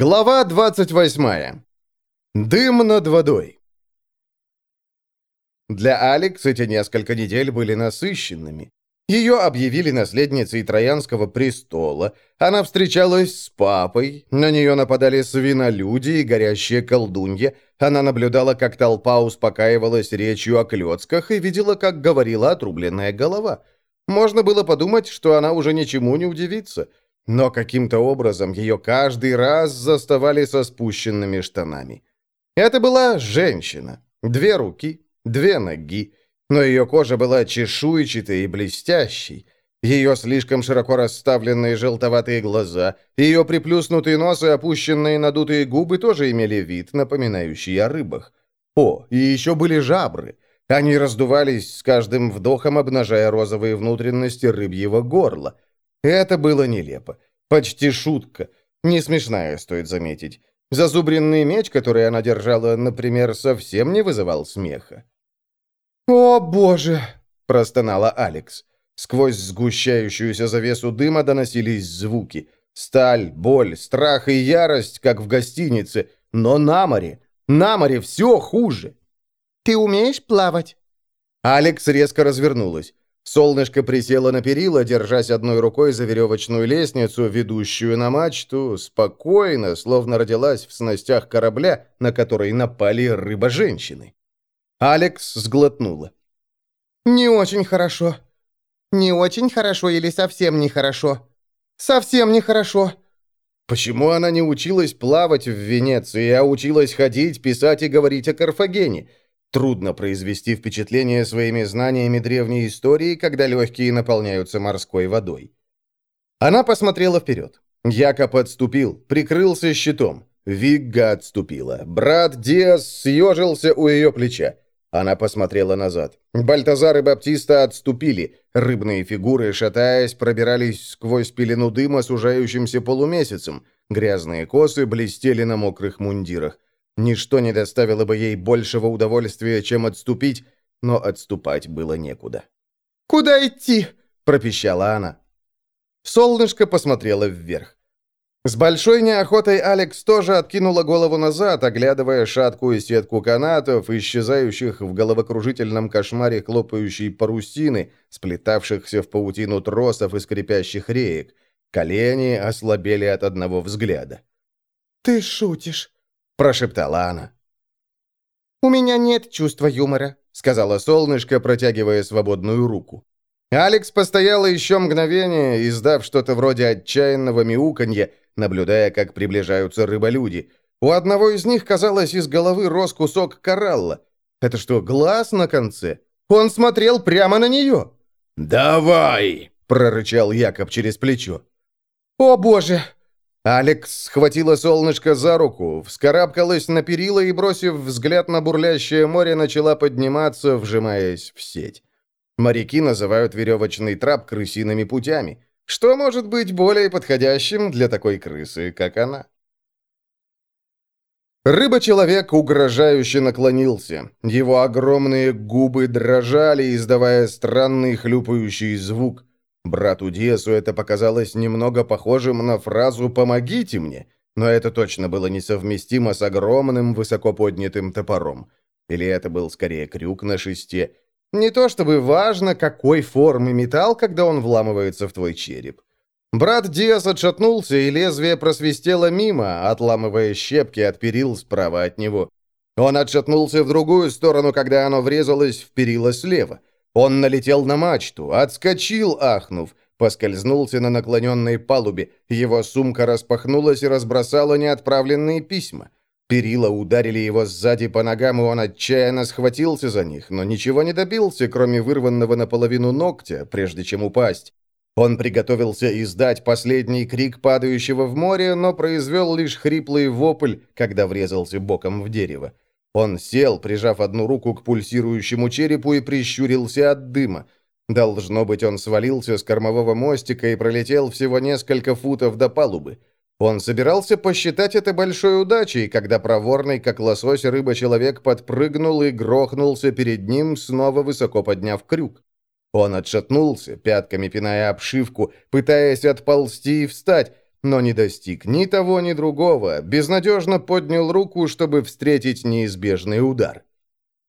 Глава 28. Дым над водой. Для Алекс эти несколько недель были насыщенными. Ее объявили наследницей Троянского престола, она встречалась с папой, на нее нападали свинолюди и горящие колдунья, она наблюдала, как толпа успокаивалась речью о клетках и видела, как говорила отрубленная голова. Можно было подумать, что она уже ничему не удивится – но каким-то образом ее каждый раз заставали со спущенными штанами. Это была женщина. Две руки, две ноги. Но ее кожа была чешуйчатой и блестящей. Ее слишком широко расставленные желтоватые глаза, ее приплюснутый нос и опущенные надутые губы тоже имели вид, напоминающий о рыбах. О, и еще были жабры. Они раздувались с каждым вдохом, обнажая розовые внутренности рыбьего горла. Это было нелепо. Почти шутка. Не смешная, стоит заметить. Зазубренный меч, который она держала, например, совсем не вызывал смеха. «О, боже!» – простонала Алекс. Сквозь сгущающуюся завесу дыма доносились звуки. Сталь, боль, страх и ярость, как в гостинице. Но на море, на море все хуже. «Ты умеешь плавать?» Алекс резко развернулась. Солнышко присело на перила, держась одной рукой за веревочную лестницу, ведущую на мачту, спокойно, словно родилась в снастях корабля, на который напали рыба-женщины. Алекс сглотнула. «Не очень хорошо. Не очень хорошо или совсем нехорошо? Совсем нехорошо». Почему она не училась плавать в Венеции, а училась ходить, писать и говорить о Карфагене? Трудно произвести впечатление своими знаниями древней истории, когда легкие наполняются морской водой. Она посмотрела вперед. Якоб отступил, прикрылся щитом. Вигга отступила. Брат Диас съежился у ее плеча. Она посмотрела назад. Бальтазар и Баптиста отступили. Рыбные фигуры, шатаясь, пробирались сквозь пелену дыма, сужающимся полумесяцем. Грязные косы блестели на мокрых мундирах. Ничто не доставило бы ей большего удовольствия, чем отступить, но отступать было некуда. «Куда идти?» – пропищала она. Солнышко посмотрело вверх. С большой неохотой Алекс тоже откинула голову назад, оглядывая шаткую сетку канатов, исчезающих в головокружительном кошмаре хлопающей парусины, сплетавшихся в паутину тросов и скрипящих реек. Колени ослабели от одного взгляда. «Ты шутишь?» Прошептала она. «У меня нет чувства юмора», — сказала солнышко, протягивая свободную руку. Алекс постояла еще мгновение, издав что-то вроде отчаянного мяуканья, наблюдая, как приближаются рыболюди. У одного из них, казалось, из головы рос кусок коралла. Это что, глаз на конце? Он смотрел прямо на нее. «Давай!» — прорычал Якоб через плечо. «О, боже!» Алекс схватила солнышко за руку, вскарабкалась на перила и, бросив взгляд на бурлящее море, начала подниматься, вжимаясь в сеть. Моряки называют веревочный трап крысиными путями. Что может быть более подходящим для такой крысы, как она? Рыба-человек угрожающе наклонился. Его огромные губы дрожали, издавая странный хлюпающий звук. Брату Диасу это показалось немного похожим на фразу «помогите мне», но это точно было несовместимо с огромным высоко поднятым топором. Или это был скорее крюк на шесте. Не то чтобы важно, какой формы металл, когда он вламывается в твой череп. Брат Диас отшатнулся, и лезвие просвистело мимо, отламывая щепки от перил справа от него. Он отшатнулся в другую сторону, когда оно врезалось в перила слева. Он налетел на мачту, отскочил, ахнув, поскользнулся на наклоненной палубе, его сумка распахнулась и разбросала неотправленные письма. Перила ударили его сзади по ногам, и он отчаянно схватился за них, но ничего не добился, кроме вырванного наполовину ногтя, прежде чем упасть. Он приготовился издать последний крик падающего в море, но произвел лишь хриплый вопль, когда врезался боком в дерево. Он сел, прижав одну руку к пульсирующему черепу и прищурился от дыма. Должно быть, он свалился с кормового мостика и пролетел всего несколько футов до палубы. Он собирался посчитать это большой удачей, когда проворный, как лосось, рыба-человек подпрыгнул и грохнулся перед ним, снова высоко подняв крюк. Он отшатнулся, пятками пиная обшивку, пытаясь отползти и встать, но не достиг ни того, ни другого, безнадежно поднял руку, чтобы встретить неизбежный удар.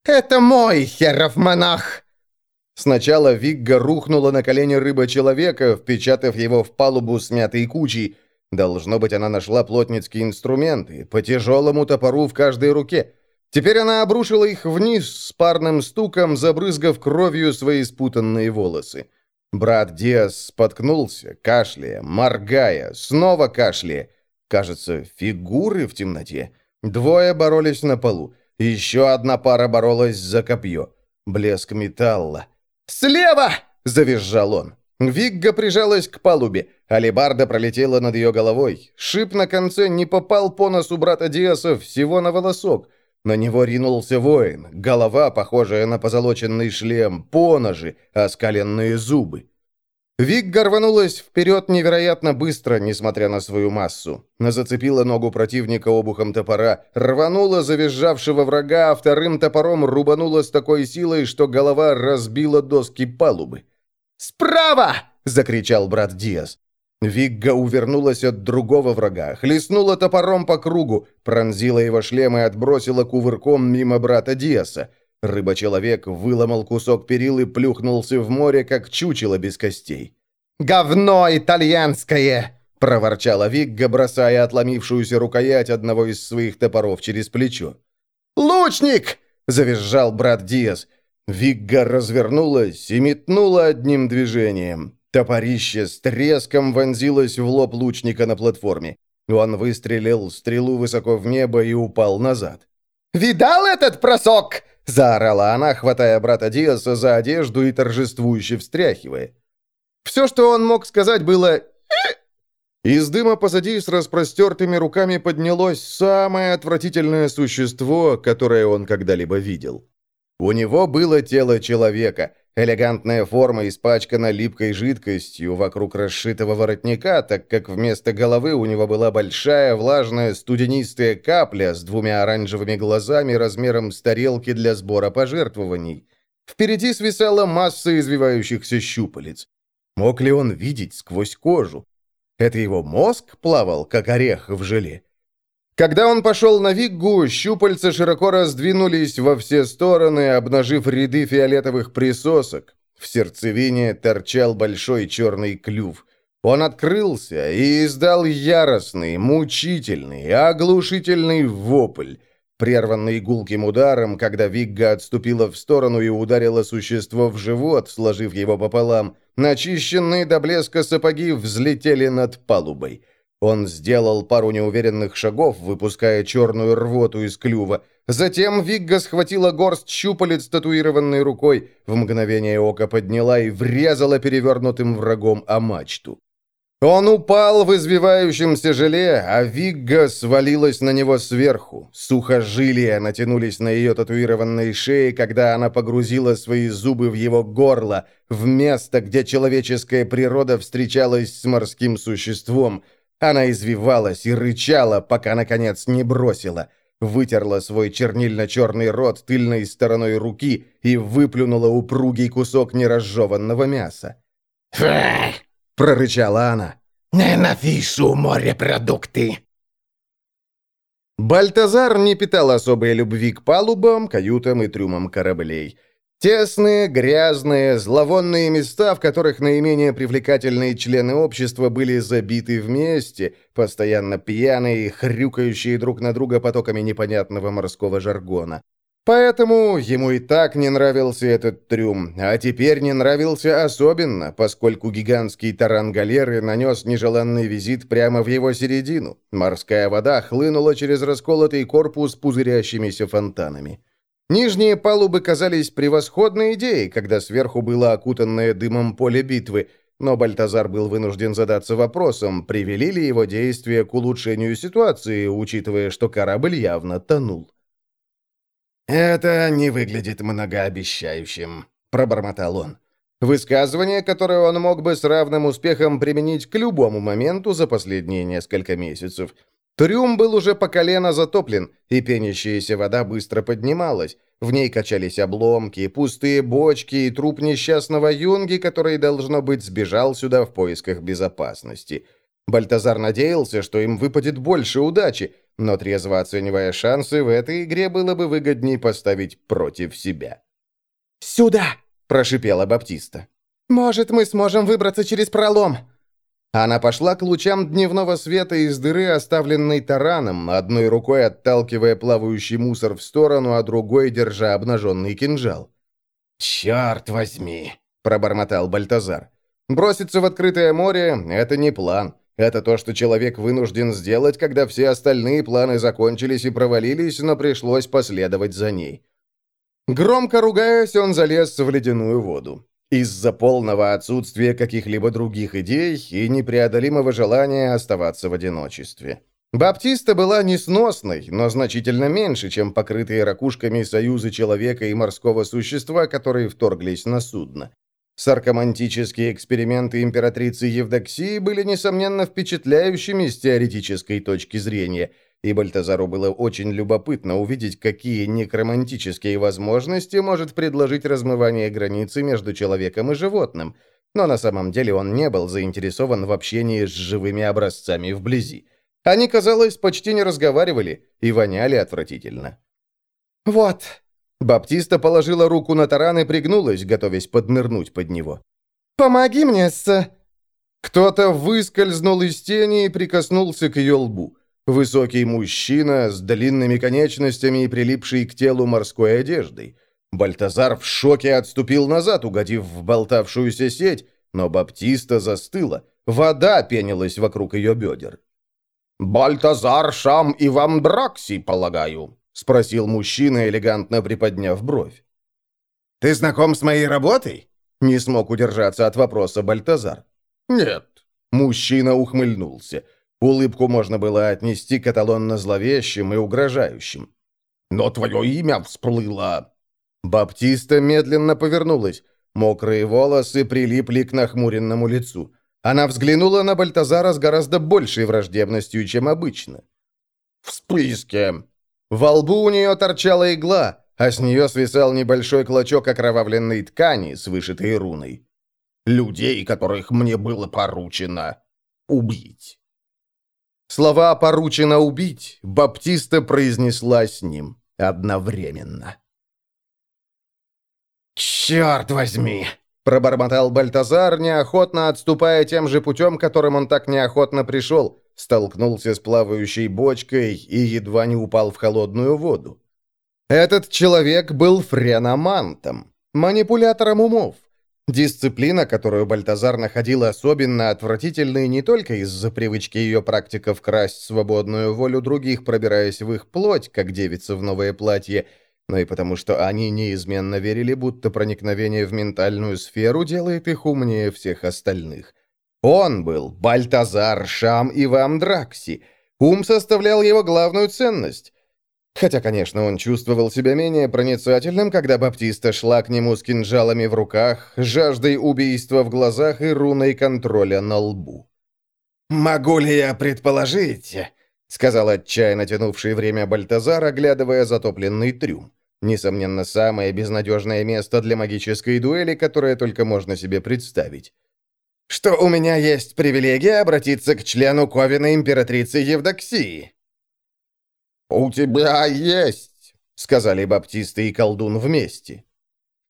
«Это мой херов монах!» Сначала Вигга рухнула на колени рыба-человека, впечатав его в палубу смятой кучей. Должно быть, она нашла плотницкие инструменты, по тяжелому топору в каждой руке. Теперь она обрушила их вниз с парным стуком, забрызгав кровью свои спутанные волосы. Брат Диас споткнулся, кашляя, моргая, снова кашляя. Кажется, фигуры в темноте. Двое боролись на полу. Еще одна пара боролась за копье. Блеск металла. «Слева!» — завизжал он. Вигга прижалась к палубе. Алибарда пролетела над ее головой. Шип на конце не попал по носу брата Диаса всего на волосок. На него ринулся воин. Голова, похожая на позолоченный шлем, поножи, оскаленные зубы. Вигга рванулась вперед невероятно быстро, несмотря на свою массу. Зацепила ногу противника обухом топора, рванула завизжавшего врага, а вторым топором рубанула с такой силой, что голова разбила доски палубы. «Справа!» — закричал брат Диас. Вигга увернулась от другого врага, хлестнула топором по кругу, пронзила его шлем и отбросила кувырком мимо брата Диаса. Рыба-человек выломал кусок перил и плюхнулся в море, как чучело без костей. «Говно итальянское!» — проворчала Вигга, бросая отломившуюся рукоять одного из своих топоров через плечо. «Лучник!» — завизжал брат Диас. Вигга развернулась и метнула одним движением. Топорище с треском вонзилось в лоб лучника на платформе. Он выстрелил стрелу высоко в небо и упал назад. «Видал этот просок?» — заорала она, хватая брата Диаса за одежду и торжествующе встряхивая. Все, что он мог сказать, было «Э». Из дыма позади с распростертыми руками поднялось самое отвратительное существо, которое он когда-либо видел. У него было тело человека, элегантная форма испачкана липкой жидкостью вокруг расшитого воротника, так как вместо головы у него была большая влажная студенистая капля с двумя оранжевыми глазами размером с тарелки для сбора пожертвований. Впереди свисала масса извивающихся щупалец. Мог ли он видеть сквозь кожу? Это его мозг плавал, как орех в желе? Когда он пошел на Виггу, щупальца широко раздвинулись во все стороны, обнажив ряды фиолетовых присосок. В сердцевине торчал большой черный клюв. Он открылся и издал яростный, мучительный, оглушительный вопль, прерванный гулким ударом, когда Вигга отступила в сторону и ударила существо в живот, сложив его пополам. Начищенные до блеска сапоги взлетели над палубой. Он сделал пару неуверенных шагов, выпуская черную рвоту из клюва. Затем Вигга схватила горсть щупалец татуированной рукой, в мгновение ока подняла и врезала перевернутым врагом о мачту. Он упал в извивающемся желе, а Вигга свалилась на него сверху. Сухожилия натянулись на ее татуированной шее, когда она погрузила свои зубы в его горло, в место, где человеческая природа встречалась с морским существом – она извивалась и рычала, пока, наконец, не бросила. Вытерла свой чернильно-черный рот тыльной стороной руки и выплюнула упругий кусок неразжеванного мяса. Прорычала она. «Ненавижу морепродукты!» Бальтазар не питал особой любви к палубам, каютам и трюмам кораблей. Тесные, грязные, зловонные места, в которых наименее привлекательные члены общества были забиты вместе, постоянно пьяные, хрюкающие друг на друга потоками непонятного морского жаргона. Поэтому ему и так не нравился этот трюм, а теперь не нравился особенно, поскольку гигантский таран галеры нанес нежеланный визит прямо в его середину. Морская вода хлынула через расколотый корпус пузырящимися фонтанами. Нижние палубы казались превосходной идеей, когда сверху было окутанное дымом поле битвы, но Бальтазар был вынужден задаться вопросом, привели ли его действия к улучшению ситуации, учитывая, что корабль явно тонул. «Это не выглядит многообещающим», — пробормотал он. Высказывание, которое он мог бы с равным успехом применить к любому моменту за последние несколько месяцев — Трюм был уже по колено затоплен, и пенящаяся вода быстро поднималась. В ней качались обломки, пустые бочки и труп несчастного юнги, который, должно быть, сбежал сюда в поисках безопасности. Бальтазар надеялся, что им выпадет больше удачи, но трезво оценивая шансы, в этой игре было бы выгоднее поставить против себя. «Сюда!» – прошипела Баптиста. «Может, мы сможем выбраться через пролом?» Она пошла к лучам дневного света из дыры, оставленной тараном, одной рукой отталкивая плавающий мусор в сторону, а другой держа обнаженный кинжал. «Черт возьми!» – пробормотал Бальтазар. «Броситься в открытое море – это не план. Это то, что человек вынужден сделать, когда все остальные планы закончились и провалились, но пришлось последовать за ней». Громко ругаясь, он залез в ледяную воду. Из-за полного отсутствия каких-либо других идей и непреодолимого желания оставаться в одиночестве. Баптиста была несносной, но значительно меньше, чем покрытые ракушками союзы человека и морского существа, которые вторглись на судно. Саркомантические эксперименты императрицы Евдоксии были, несомненно, впечатляющими с теоретической точки зрения – и Бальтазару было очень любопытно увидеть, какие некромантические возможности может предложить размывание границы между человеком и животным, но на самом деле он не был заинтересован в общении с живыми образцами вблизи. Они, казалось, почти не разговаривали и воняли отвратительно. «Вот». Баптиста положила руку на таран и пригнулась, готовясь поднырнуть под него. «Помоги мне с...» Кто-то выскользнул из тени и прикоснулся к ее лбу. Высокий мужчина с длинными конечностями и прилипшей к телу морской одеждой. Бальтазар в шоке отступил назад, угодив в болтавшуюся сеть, но Баптиста застыла. Вода пенилась вокруг ее бедер. «Бальтазар Шам и вам Дракси, полагаю?» — спросил мужчина, элегантно приподняв бровь. «Ты знаком с моей работой?» — не смог удержаться от вопроса Бальтазар. «Нет». Мужчина ухмыльнулся. Улыбку можно было отнести к эталонно-зловещим и угрожающим. «Но твое имя всплыло!» Баптиста медленно повернулась. Мокрые волосы прилипли к нахмуренному лицу. Она взглянула на Бальтазара с гораздо большей враждебностью, чем обычно. «В списке!» Во лбу у нее торчала игла, а с нее свисал небольшой клочок окровавленной ткани с вышитой руной. «Людей, которых мне было поручено убить». Слова «поручено убить» Баптиста произнесла с ним одновременно. «Черт возьми!» — пробормотал Бальтазар, неохотно отступая тем же путем, которым он так неохотно пришел, столкнулся с плавающей бочкой и едва не упал в холодную воду. Этот человек был френомантом, манипулятором умов, Дисциплина, которую Бальтазар находил особенно отвратительной не только из-за привычки ее практиков красть свободную волю других, пробираясь в их плоть, как девица в новое платье, но и потому, что они неизменно верили, будто проникновение в ментальную сферу делает их умнее всех остальных. Он был Бальтазар Шам и Дракси. Ум составлял его главную ценность. Хотя, конечно, он чувствовал себя менее проницательным, когда Баптиста шла к нему с кинжалами в руках, жаждой убийства в глазах и руной контроля на лбу. «Могу ли я предположить?» — сказал отчаянно тянувший время Бальтазар, оглядывая затопленный трюм. Несомненно, самое безнадежное место для магической дуэли, которое только можно себе представить. «Что у меня есть привилегия обратиться к члену Ковина императрицы Евдоксии?» «У тебя есть», — сказали Баптисты и колдун вместе.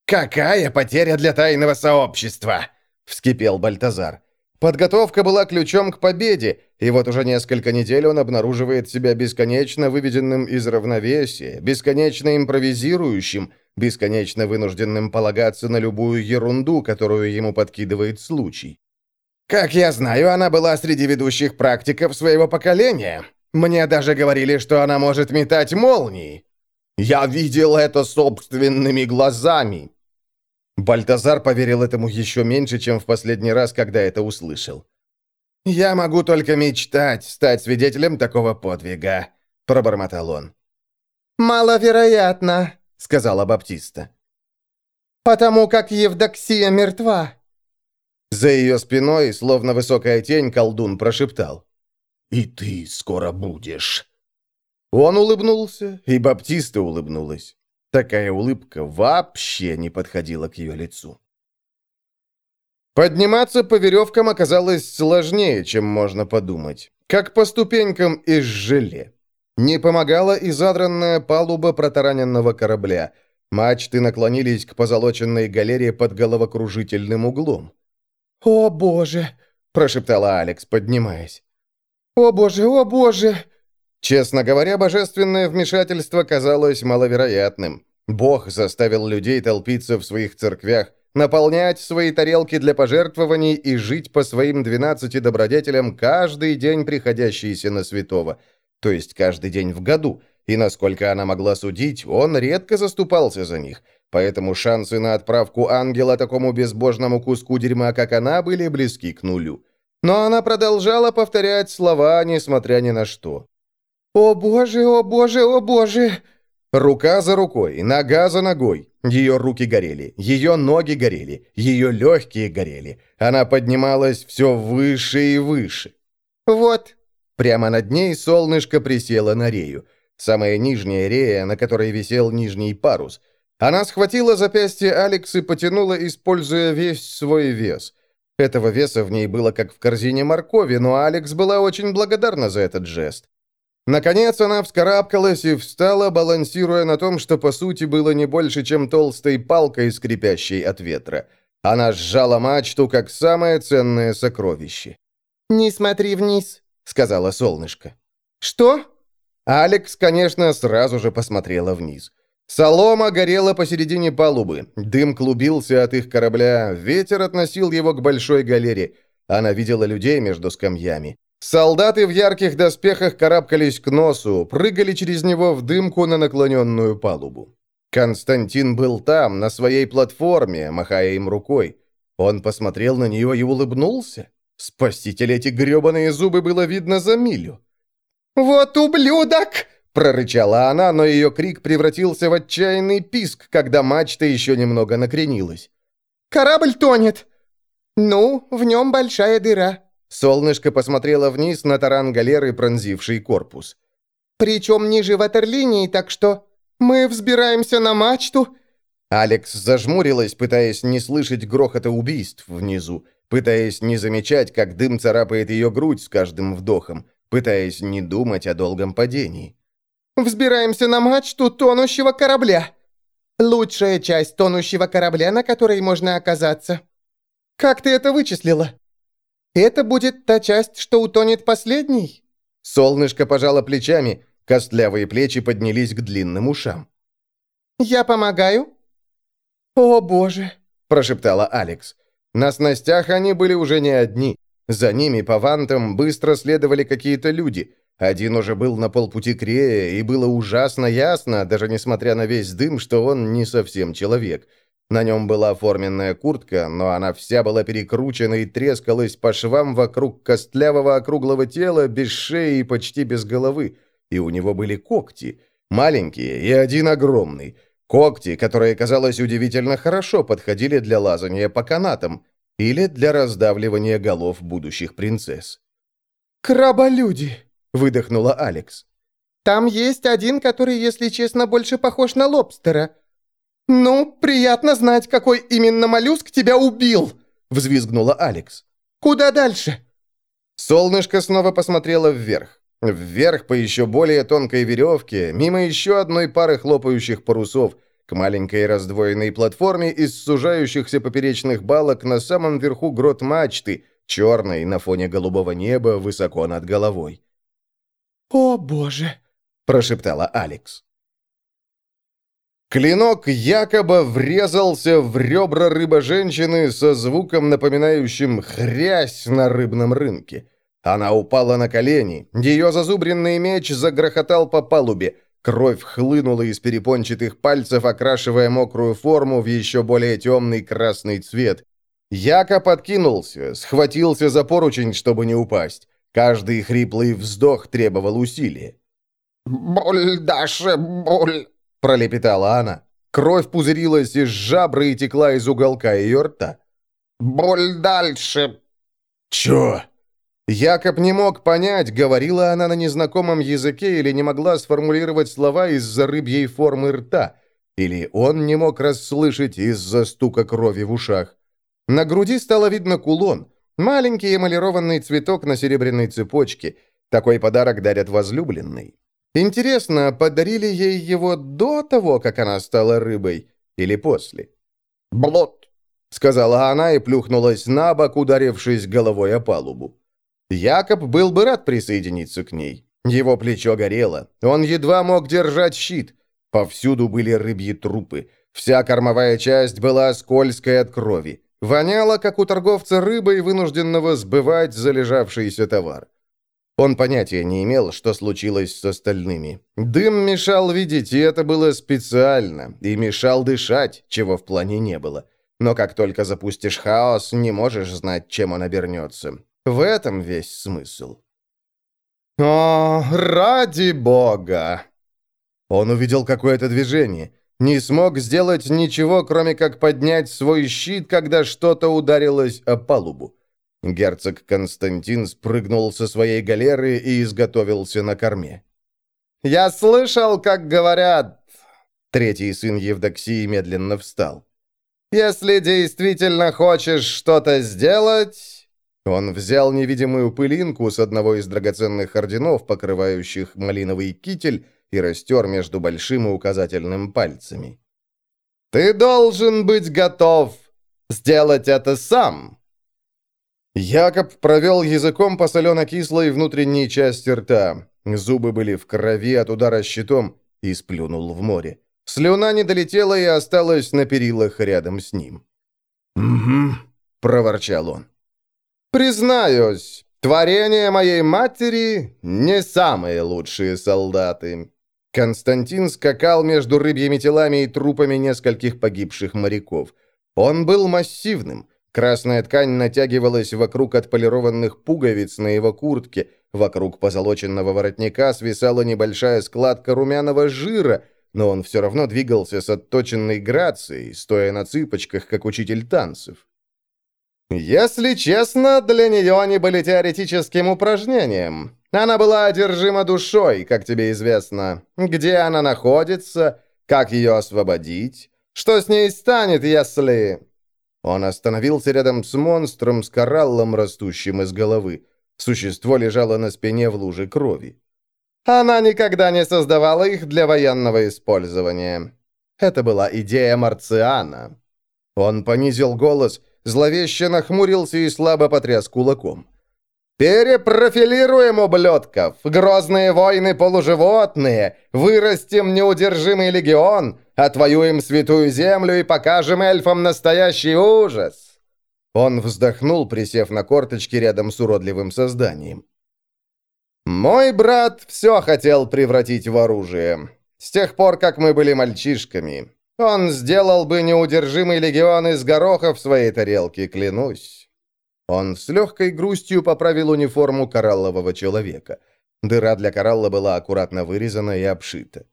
«Какая потеря для тайного сообщества!» — вскипел Бальтазар. Подготовка была ключом к победе, и вот уже несколько недель он обнаруживает себя бесконечно выведенным из равновесия, бесконечно импровизирующим, бесконечно вынужденным полагаться на любую ерунду, которую ему подкидывает случай. «Как я знаю, она была среди ведущих практиков своего поколения», мне даже говорили, что она может метать молнии. Я видел это собственными глазами». Бальтазар поверил этому еще меньше, чем в последний раз, когда это услышал. «Я могу только мечтать стать свидетелем такого подвига», — пробормотал он. «Маловероятно», — сказала Баптиста. «Потому как Евдоксия мертва». За ее спиной, словно высокая тень, колдун прошептал. И ты скоро будешь». Он улыбнулся, и Баптиста улыбнулась. Такая улыбка вообще не подходила к ее лицу. Подниматься по веревкам оказалось сложнее, чем можно подумать. Как по ступенькам из желе. Не помогала и задранная палуба протараненного корабля. Мачты наклонились к позолоченной галерее под головокружительным углом. «О, боже!» – прошептала Алекс, поднимаясь. «О, боже, о, боже!» Честно говоря, божественное вмешательство казалось маловероятным. Бог заставил людей толпиться в своих церквях, наполнять свои тарелки для пожертвований и жить по своим двенадцати добродетелям каждый день, приходящийся на святого, то есть каждый день в году, и, насколько она могла судить, он редко заступался за них, поэтому шансы на отправку ангела такому безбожному куску дерьма, как она, были близки к нулю. Но она продолжала повторять слова, несмотря ни на что. «О боже, о боже, о боже!» Рука за рукой, нога за ногой. Ее руки горели, ее ноги горели, ее легкие горели. Она поднималась все выше и выше. «Вот!» Прямо над ней солнышко присело на рею. Самая нижняя рея, на которой висел нижний парус. Она схватила запястье Алекс и потянула, используя весь свой вес. Этого веса в ней было как в корзине моркови, но Алекс была очень благодарна за этот жест. Наконец она вскарабкалась и встала, балансируя на том, что по сути было не больше, чем толстой палкой, скрипящей от ветра. Она сжала мачту, как самое ценное сокровище. «Не смотри вниз», — сказала солнышко. «Что?» Алекс, конечно, сразу же посмотрела вниз. Солома горела посередине палубы, дым клубился от их корабля, ветер относил его к большой галере. Она видела людей между скамьями. Солдаты в ярких доспехах карабкались к носу, прыгали через него в дымку на наклоненную палубу. Константин был там, на своей платформе, махая им рукой. Он посмотрел на нее и улыбнулся. Спаситель эти гребаные зубы было видно за милю. «Вот ублюдок!» — прорычала она, но ее крик превратился в отчаянный писк, когда мачта еще немного накренилась. «Корабль тонет!» «Ну, в нем большая дыра», Солнышко посмотрело вниз на таран галеры, пронзивший корпус. «Причем ниже ватерлинии, так что мы взбираемся на мачту». Алекс зажмурилась, пытаясь не слышать грохота убийств внизу, пытаясь не замечать, как дым царапает ее грудь с каждым вдохом, пытаясь не думать о долгом падении. «Взбираемся на мачту тонущего корабля. Лучшая часть тонущего корабля, на которой можно оказаться. Как ты это вычислила?» «Это будет та часть, что утонет последней?» Солнышко пожало плечами, костлявые плечи поднялись к длинным ушам. «Я помогаю?» «О, боже!» – прошептала Алекс. На снастях они были уже не одни. За ними по вантам быстро следовали какие-то люди. Один уже был на полпути к Рее, и было ужасно ясно, даже несмотря на весь дым, что он не совсем человек – на нем была форменная куртка, но она вся была перекручена и трескалась по швам вокруг костлявого округлого тела, без шеи и почти без головы. И у него были когти, маленькие и один огромный. Когти, которые, казалось, удивительно хорошо подходили для лазания по канатам или для раздавливания голов будущих принцесс. «Краболюди!» — выдохнула Алекс. «Там есть один, который, если честно, больше похож на лобстера», «Ну, приятно знать, какой именно моллюск тебя убил!» — взвизгнула Алекс. «Куда дальше?» Солнышко снова посмотрело вверх. Вверх по еще более тонкой веревке, мимо еще одной пары хлопающих парусов, к маленькой раздвоенной платформе из сужающихся поперечных балок на самом верху грот мачты, черной на фоне голубого неба высоко над головой. «О, боже!» – прошептала Алекс. Клинок якобы врезался в ребра рыба-женщины со звуком, напоминающим хрясь на рыбном рынке. Она упала на колени, ее зазубренный меч загрохотал по палубе, кровь хлынула из перепончатых пальцев, окрашивая мокрую форму в еще более темный красный цвет. Яко подкинулся, схватился за поручень, чтобы не упасть. Каждый хриплый вздох требовал усилия. «Боль, Даша, боль!» пролепетала она. Кровь пузырилась из жабры и текла из уголка ее рта. «Боль дальше!» «Чё?» Якоб не мог понять, говорила она на незнакомом языке или не могла сформулировать слова из-за рыбьей формы рта, или он не мог расслышать из-за стука крови в ушах. На груди стало видно кулон. Маленький эмалированный цветок на серебряной цепочке. Такой подарок дарят возлюбленной. Интересно, подарили ей его до того, как она стала рыбой, или после? «Блот!» — сказала она и плюхнулась на бок, ударившись головой о палубу. Якоб был бы рад присоединиться к ней. Его плечо горело. Он едва мог держать щит. Повсюду были рыбьи трупы. Вся кормовая часть была скользкой от крови. Воняло, как у торговца рыбой, вынужденного сбывать залежавшийся товар. Он понятия не имел, что случилось с остальными. Дым мешал видеть, и это было специально, и мешал дышать, чего в плане не было. Но как только запустишь хаос, не можешь знать, чем он обернется. В этом весь смысл. «О, ради бога!» Он увидел какое-то движение. Не смог сделать ничего, кроме как поднять свой щит, когда что-то ударилось о палубу. Герцог Константин спрыгнул со своей галеры и изготовился на корме. «Я слышал, как говорят...» Третий сын Евдоксии медленно встал. «Если действительно хочешь что-то сделать...» Он взял невидимую пылинку с одного из драгоценных орденов, покрывающих малиновый китель, и растер между большим и указательным пальцами. «Ты должен быть готов сделать это сам!» Якоб провел языком по солено-кислой внутренней части рта. Зубы были в крови от удара щитом и сплюнул в море. Слюна не долетела и осталась на перилах рядом с ним. «Угу», — проворчал он. «Признаюсь, творение моей матери не самые лучшие солдаты. Константин скакал между рыбьими телами и трупами нескольких погибших моряков. Он был массивным. Красная ткань натягивалась вокруг отполированных пуговиц на его куртке. Вокруг позолоченного воротника свисала небольшая складка румяного жира, но он все равно двигался с отточенной грацией, стоя на цыпочках, как учитель танцев. Если честно, для нее они были теоретическим упражнением. Она была одержима душой, как тебе известно. Где она находится, как ее освободить, что с ней станет, если... Он остановился рядом с монстром с кораллом, растущим из головы. Существо лежало на спине в луже крови. Она никогда не создавала их для военного использования. Это была идея Марциана. Он понизил голос зловеще нахмурился и слабо потряс кулаком. «Перепрофилируем ублюдков! Грозные войны полуживотные! Вырастим неудержимый легион! Отвоюем святую землю и покажем эльфам настоящий ужас!» Он вздохнул, присев на корточки рядом с уродливым созданием. «Мой брат все хотел превратить в оружие. С тех пор, как мы были мальчишками. Он сделал бы неудержимый легион из гороха в своей тарелке, клянусь. Он с легкой грустью поправил униформу кораллового человека. Дыра для коралла была аккуратно вырезана и обшита.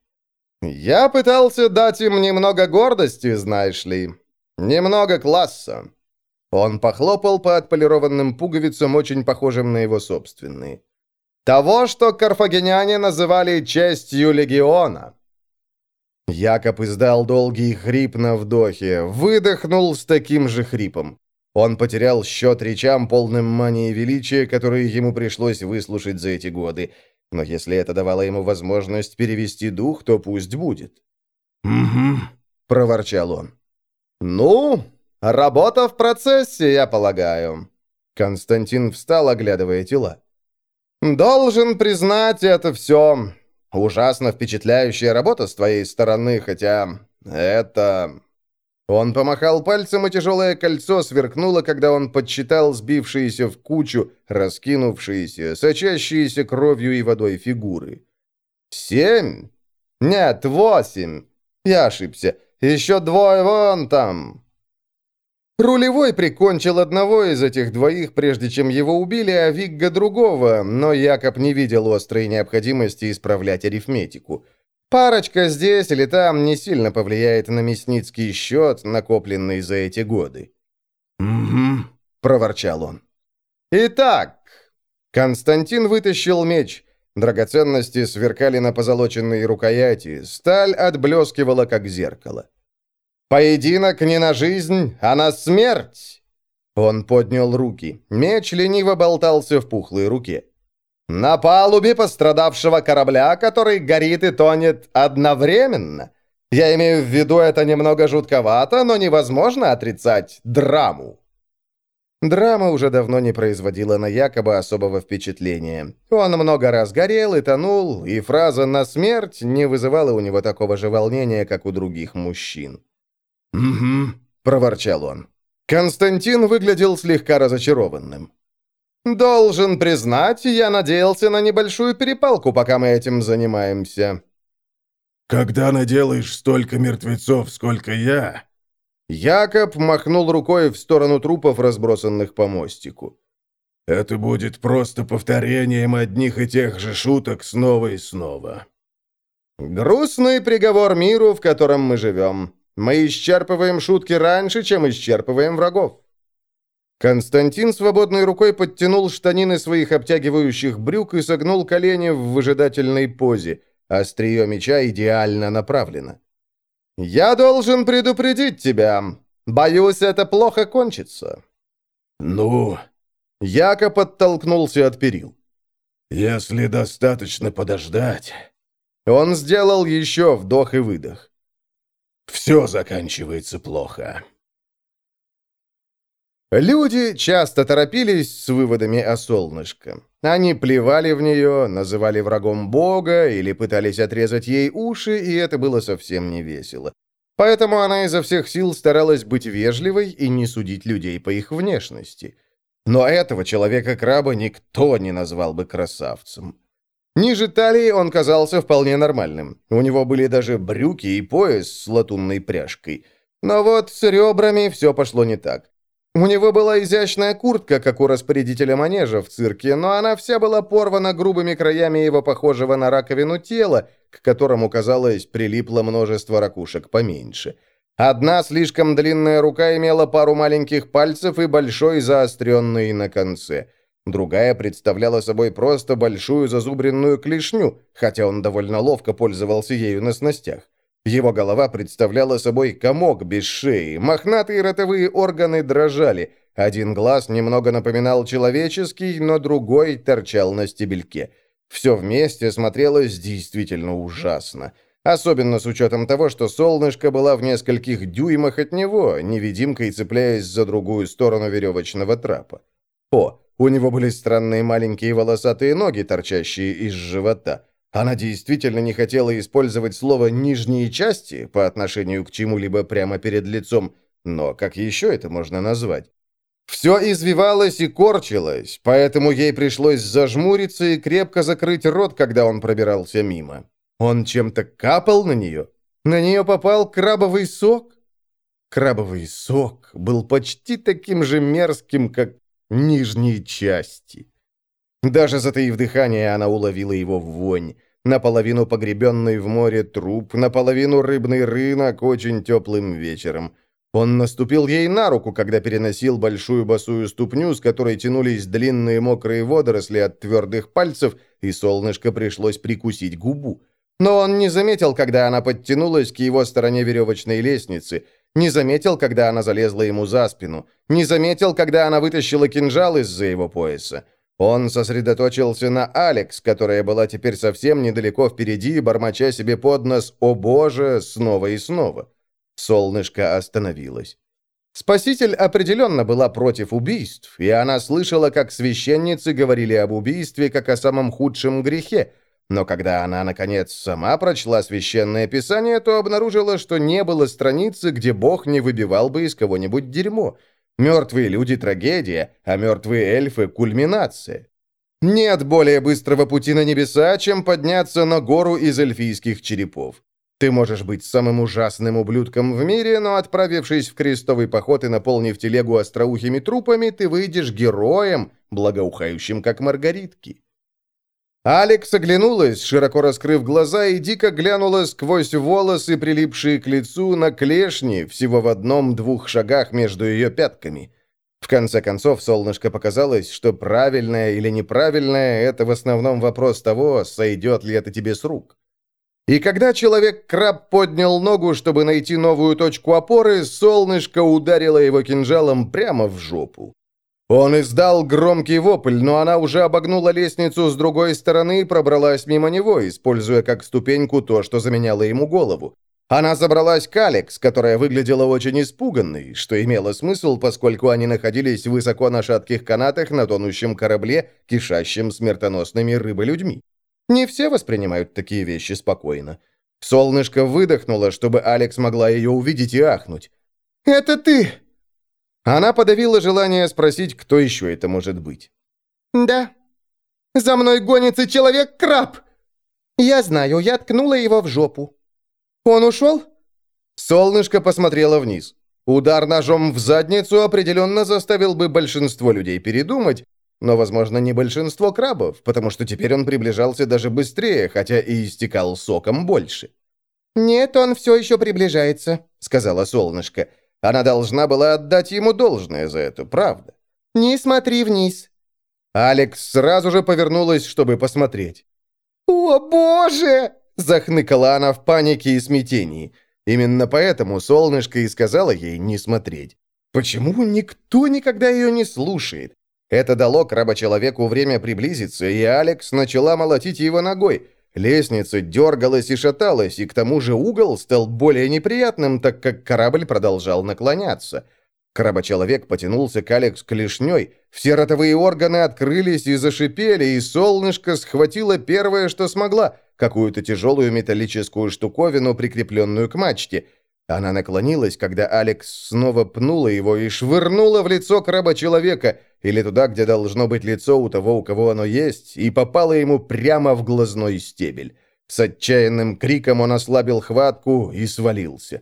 «Я пытался дать им немного гордости, знаешь ли. Немного класса». Он похлопал по отполированным пуговицам, очень похожим на его собственные. «Того, что карфагеняне называли честью легиона». Якоб издал долгий хрип на вдохе, выдохнул с таким же хрипом. Он потерял счет речам, полным мании величия, которые ему пришлось выслушать за эти годы. Но если это давало ему возможность перевести дух, то пусть будет. «Угу», — проворчал он. «Ну, работа в процессе, я полагаю». Константин встал, оглядывая тела. «Должен признать, это все Ужасно впечатляющая работа с твоей стороны, хотя это...» Он помахал пальцем, и тяжелое кольцо сверкнуло, когда он подсчитал сбившиеся в кучу, раскинувшиеся, сочащиеся кровью и водой фигуры. «Семь? Нет, восемь. Я ошибся. Еще двое вон там». Рулевой прикончил одного из этих двоих, прежде чем его убили, а Вигга другого, но Якоб не видел острой необходимости исправлять арифметику. Парочка здесь или там не сильно повлияет на мясницкий счет, накопленный за эти годы. «Угу», — проворчал он. «Итак...» Константин вытащил меч. Драгоценности сверкали на позолоченной рукояти, сталь отблескивала, как зеркало. Поединок не на жизнь, а на смерть!» Он поднял руки. Меч лениво болтался в пухлой руке. «На палубе пострадавшего корабля, который горит и тонет одновременно. Я имею в виду, это немного жутковато, но невозможно отрицать драму». Драма уже давно не производила на Якоба особого впечатления. Он много раз горел и тонул, и фраза «на смерть» не вызывала у него такого же волнения, как у других мужчин. «Угу», — проворчал он. Константин выглядел слегка разочарованным. «Должен признать, я надеялся на небольшую перепалку, пока мы этим занимаемся». «Когда наделаешь столько мертвецов, сколько я, Якоб махнул рукой в сторону трупов, разбросанных по мостику. «Это будет просто повторением одних и тех же шуток снова и снова». «Грустный приговор миру, в котором мы живем. Мы исчерпываем шутки раньше, чем исчерпываем врагов». Константин свободной рукой подтянул штанины своих обтягивающих брюк и согнул колени в выжидательной позе. Острие меча идеально направлено. «Я должен предупредить тебя. Боюсь, это плохо кончится». «Ну?» Яко подтолкнулся от перил. «Если достаточно подождать...» Он сделал еще вдох и выдох. «Все заканчивается плохо». Люди часто торопились с выводами о солнышке. Они плевали в нее, называли врагом Бога или пытались отрезать ей уши, и это было совсем не весело. Поэтому она изо всех сил старалась быть вежливой и не судить людей по их внешности. Но этого человека-краба никто не назвал бы красавцем. Ниже талии он казался вполне нормальным. У него были даже брюки и пояс с латунной пряжкой. Но вот с ребрами все пошло не так. У него была изящная куртка, как у распорядителя манежа в цирке, но она вся была порвана грубыми краями его похожего на раковину тела, к которому, казалось, прилипло множество ракушек поменьше. Одна слишком длинная рука имела пару маленьких пальцев и большой заостренный на конце. Другая представляла собой просто большую зазубренную клешню, хотя он довольно ловко пользовался ею на снастях. Его голова представляла собой комок без шеи, мохнатые ротовые органы дрожали, один глаз немного напоминал человеческий, но другой торчал на стебельке. Все вместе смотрелось действительно ужасно. Особенно с учетом того, что солнышко было в нескольких дюймах от него, невидимкой цепляясь за другую сторону веревочного трапа. О, у него были странные маленькие волосатые ноги, торчащие из живота. Она действительно не хотела использовать слово «нижние части» по отношению к чему-либо прямо перед лицом, но как еще это можно назвать? Все извивалось и корчилось, поэтому ей пришлось зажмуриться и крепко закрыть рот, когда он пробирался мимо. Он чем-то капал на нее? На нее попал крабовый сок? Крабовый сок был почти таким же мерзким, как нижние части. Даже затаив дыхание, она уловила его вонь. Наполовину погребенный в море труп, наполовину рыбный рынок очень теплым вечером. Он наступил ей на руку, когда переносил большую босую ступню, с которой тянулись длинные мокрые водоросли от твердых пальцев, и солнышко пришлось прикусить губу. Но он не заметил, когда она подтянулась к его стороне веревочной лестницы, не заметил, когда она залезла ему за спину, не заметил, когда она вытащила кинжал из-за его пояса. Он сосредоточился на Алекс, которая была теперь совсем недалеко впереди, бормоча себе под нос «О боже!» снова и снова. Солнышко остановилось. Спаситель определенно была против убийств, и она слышала, как священницы говорили об убийстве как о самом худшем грехе, но когда она, наконец, сама прочла священное писание, то обнаружила, что не было страницы, где Бог не выбивал бы из кого-нибудь дерьмо – Мертвые люди – трагедия, а мертвые эльфы – кульминация. Нет более быстрого пути на небеса, чем подняться на гору из эльфийских черепов. Ты можешь быть самым ужасным ублюдком в мире, но отправившись в крестовый поход и наполнив телегу остроухими трупами, ты выйдешь героем, благоухающим, как маргаритки. Алекс оглянулась, широко раскрыв глаза, и дико глянула сквозь волосы, прилипшие к лицу, на клешни, всего в одном-двух шагах между ее пятками. В конце концов, солнышко показалось, что правильное или неправильное – это в основном вопрос того, сойдет ли это тебе с рук. И когда человек-краб поднял ногу, чтобы найти новую точку опоры, солнышко ударило его кинжалом прямо в жопу. Он издал громкий вопль, но она уже обогнула лестницу с другой стороны и пробралась мимо него, используя как ступеньку то, что заменяло ему голову. Она забралась к Алекс, которая выглядела очень испуганной, что имело смысл, поскольку они находились высоко на шатких канатах на тонущем корабле, кишащем смертоносными рыболюдьми. Не все воспринимают такие вещи спокойно. Солнышко выдохнуло, чтобы Алекс могла ее увидеть и ахнуть. «Это ты!» Она подавила желание спросить, кто еще это может быть. «Да. За мной гонится человек-краб!» «Я знаю, я ткнула его в жопу». «Он ушел?» Солнышко посмотрело вниз. Удар ножом в задницу определенно заставил бы большинство людей передумать, но, возможно, не большинство крабов, потому что теперь он приближался даже быстрее, хотя и истекал соком больше. «Нет, он все еще приближается», — сказала солнышко. Она должна была отдать ему должное за это, правда? «Не смотри вниз». Алекс сразу же повернулась, чтобы посмотреть. «О, боже!» — захныкала она в панике и смятении. Именно поэтому солнышко и сказала ей не смотреть. Почему никто никогда ее не слушает? Это дало крабочеловеку время приблизиться, и Алекс начала молотить его ногой. Лестница дергалась и шаталась, и к тому же угол стал более неприятным, так как корабль продолжал наклоняться. Крабочеловек потянулся к Алекс клешней, все ротовые органы открылись и зашипели, и солнышко схватило первое, что смогла, какую-то тяжелую металлическую штуковину, прикрепленную к мачте – она наклонилась, когда Алекс снова пнула его и швырнула в лицо краба-человека, или туда, где должно быть лицо у того, у кого оно есть, и попала ему прямо в глазной стебель. С отчаянным криком он ослабил хватку и свалился.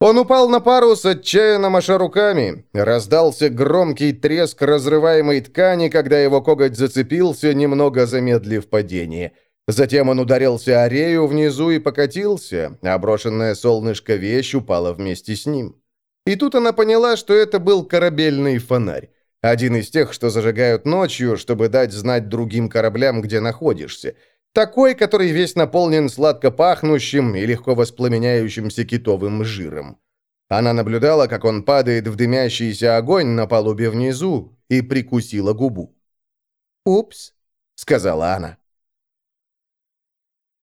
Он упал на парус, отчаянно маша руками. Раздался громкий треск разрываемой ткани, когда его коготь зацепился, немного замедлив падение – Затем он ударился о рею внизу и покатился, а брошенное солнышко вещь упала вместе с ним. И тут она поняла, что это был корабельный фонарь. Один из тех, что зажигают ночью, чтобы дать знать другим кораблям, где находишься. Такой, который весь наполнен сладко пахнущим и легко воспламеняющимся китовым жиром. Она наблюдала, как он падает в дымящийся огонь на палубе внизу, и прикусила губу. «Упс», — сказала она.